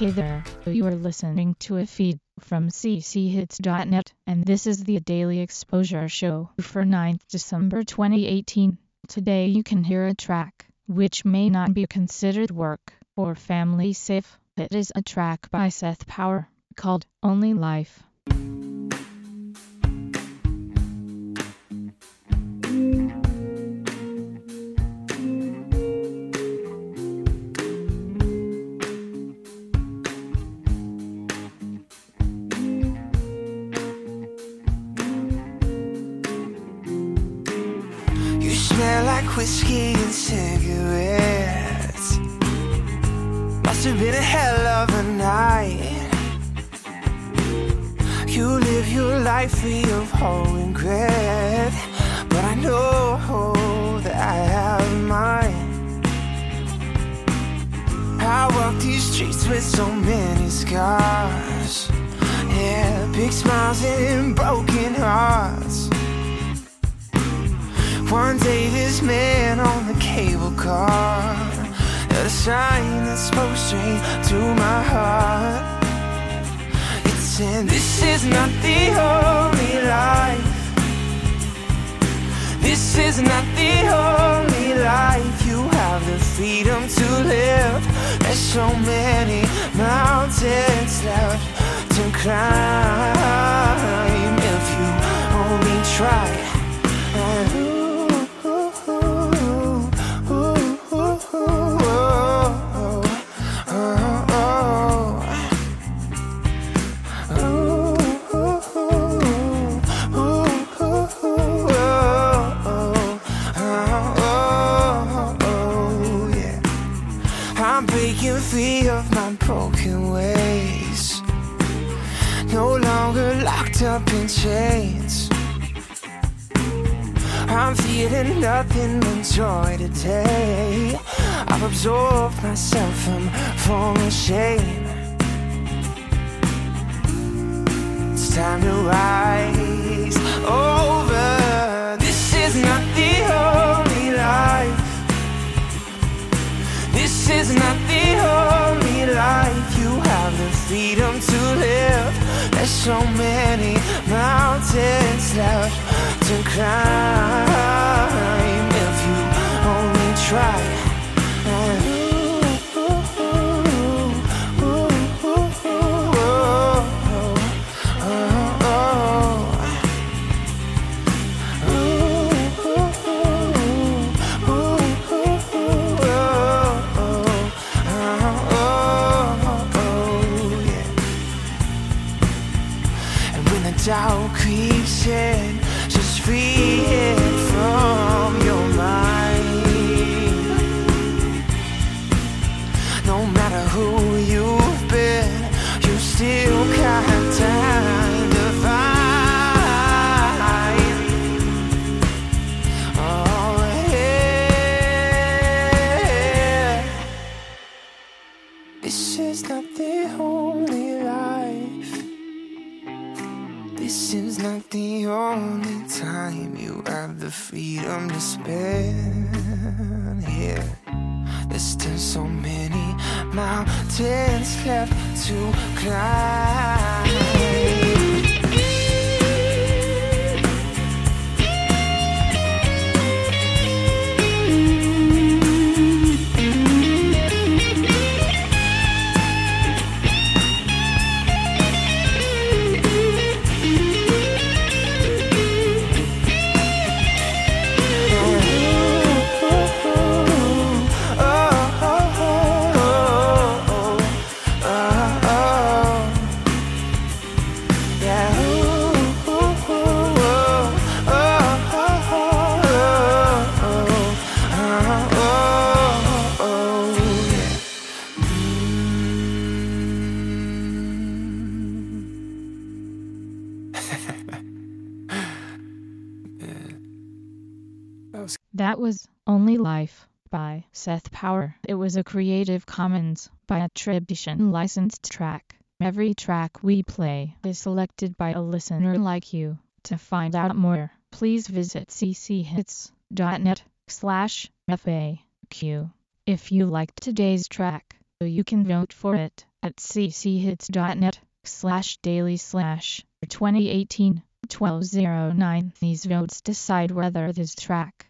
Hey there, you are listening to a feed from cchits.net, and this is the Daily Exposure Show for 9th December 2018. Today you can hear a track, which may not be considered work or family safe. It is a track by Seth Power, called Only Life. Smell like whiskey and cigarettes. Must have been a hell of a night. You live your life free of all regret. But I know that I have mine. I walk these streets with so many scars. Yeah, big smiles and broken One day this man on the cable car had a sign that spoke straight to my heart. It said, This is not the only life. This is not the only life. You have the freedom to live. There's so many mountains left to climb broken ways. No longer locked up in chains. I'm feeling nothing but joy today. I've absorbed myself from former shame. It's time to rise over. This is not the only life. This is not to live. There's so many mountains left to climb This is not the only time you have the freedom to spend here. There's still so many mountains left to climb. That was Only Life by Seth Power. It was a Creative Commons by attribution licensed track. Every track we play is selected by a listener like you. To find out more, please visit cchits.net slash FAQ. If you liked today's track, you can vote for it at cchits.net slash daily slash 2018 1209. These votes decide whether this track